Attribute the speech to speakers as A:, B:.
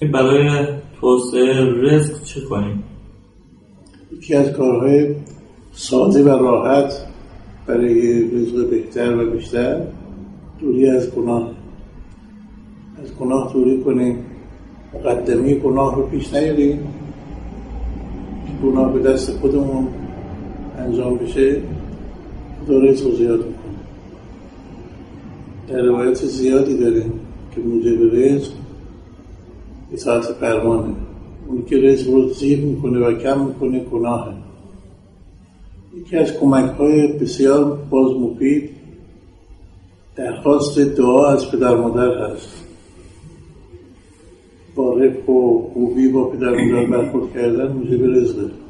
A: برای توسعه رزق چه کنیم؟
B: یکی از کارهای ساده و راحت برای رزق بهتر و بیشتر دوری از گناه. از گناه دوری کنیم. مقدمی گناه رو پیش نیاریم. گناه به دست خودمون انجام بشه داره توضیحات می‌کنه. در روایت زیادی داریم که موجب رزق اطاعت فرمانه اونی که رزق رو زیر می‌کنه و کم می‌کنه گناهه. یکی از کمک های بسیار باز مفید درخواست دعا از پدر مادر هست. با رفق و خوبی با پدر مادر برخورد کردن موجب رزقه.